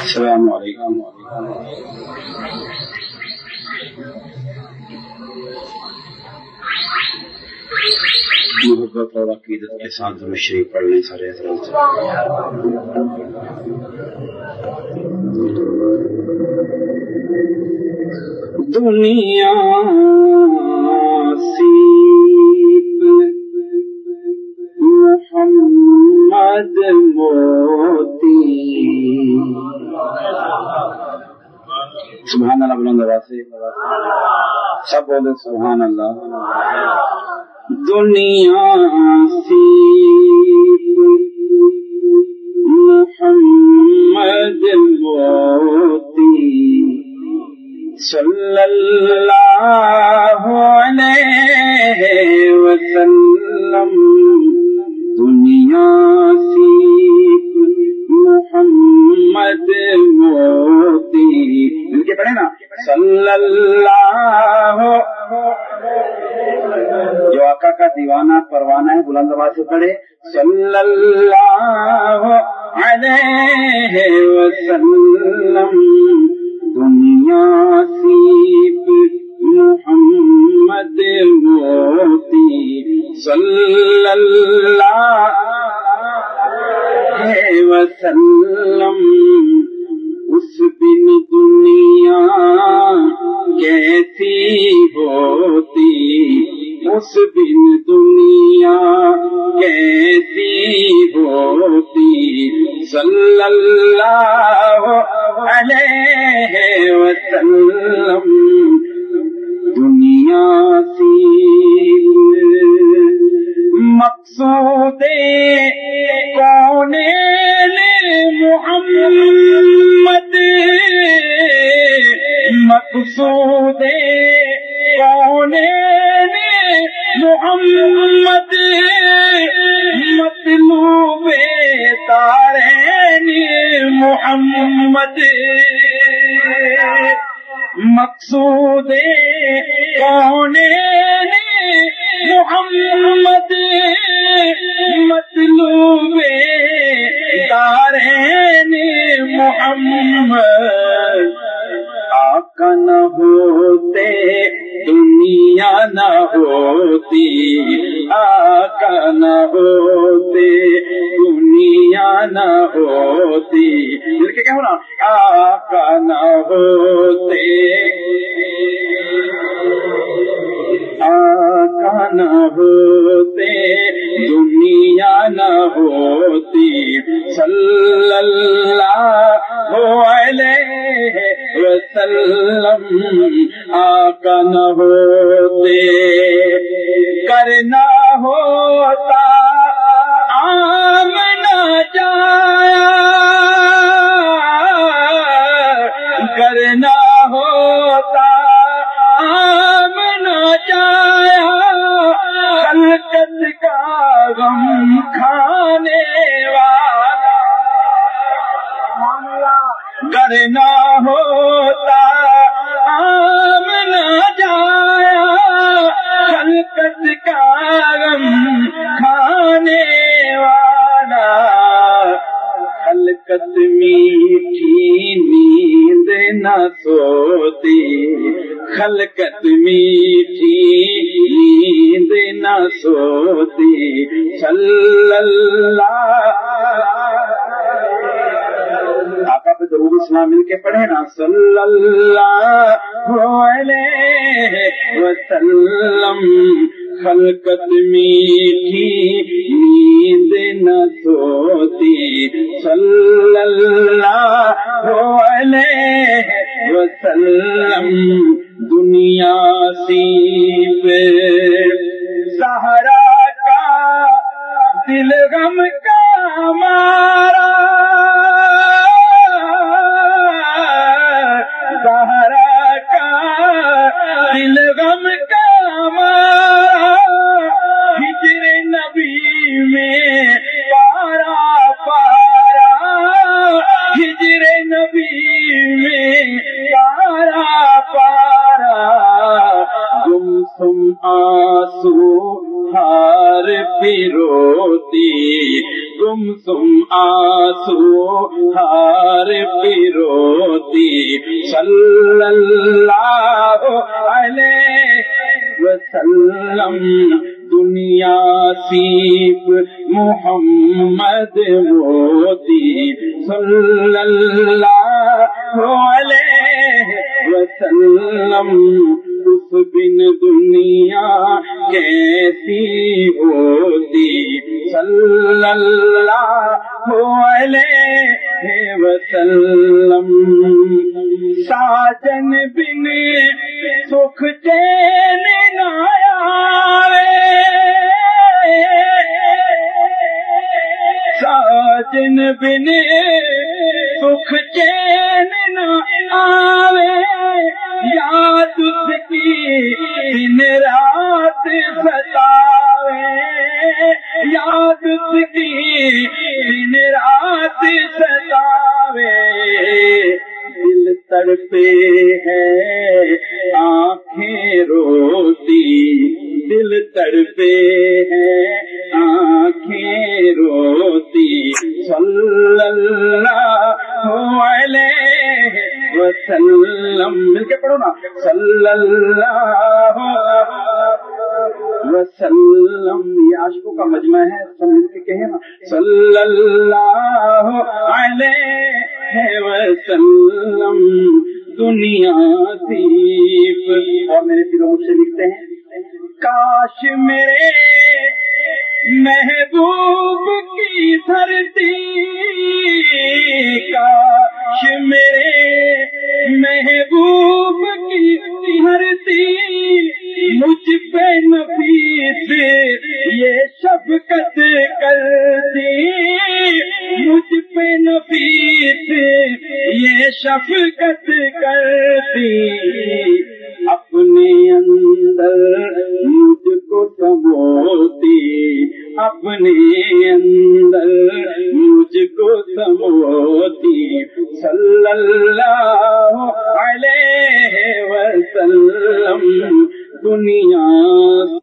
السلام علیکم. محبت اور عقیدت کے ساتھ شریف پڑھنے سارے حضرات دنیا سیپ بولے سبحان اللہ. دنیا سی جو آقا کا دیوانہ پروانہ ہے، بلند آباد سے پڑھے صلی اللہ علیہ وسلم، دنیا سیپ کیسی ہوتی اس دن دنیا کیسی ہوتی صلی اللہ علیہ وسلم؟ دنیا سی مقصود کون محمد مطلوب تارین محمد۔ مقصود کون محمد مطلوب آقا نہ ہوتے، دنیا نہ ہوتی، آقا نہ ہوتے، دنیا نہ ہوتی۔ مل کے کیا ہونا آقا نہ ہوتے۔ آقا نہ ہوتے، دنیا نہ ہوتی۔ صلی اللہ کھانے والا کرنا ہوتا، عام نہ جایا، خلقت کا غم کھانے والا۔ خلقت میٹھی نیند نہ سوتی، خلقت میٹھی سوتی صلی اللہ آقا پہ ضرور اسلام مل کے پڑھے نا۔ صلی اللہ علیہ وسلم۔ خلقت میٹھی، نیند نہ سوتی۔ صلی اللہ علیہ وسلم۔ دنیا سیب غم کا ہجر نبی میں پارا پارا ہجر نبی میں پارا پارا گم سم آسو ہار پیروتی تم تم آسو ہار پیروتی صلی اللہ وسلم دنیا سیب محمد موتی صلی اللہ علیہ وسلم، اس بن دنیا کیسی ہوتی؟ صلی اللہ علیہ وسلم، ساجن بن سکھ چین ساجن بن سکھ چین آوے۔ یاد اس کی دن رات ستاوے۔ یاد اس کی دن رات ستاوے۔ دل تڑپے ہے اللہ علیہ وسلم. مل کے پڑھو نا. صلی اللہ وسلم. یہ عاشقوں کا مجمع ہے، سب مل کے کہیں نا. صلی اللہ علیہ وسلم. دنیا سیف اور میرے دلوں سے لکھتے ہیں. کاش میرے محبوب کی دھرتی شفقت کرتی اپنے اندر مجھ کو سموتی اپنے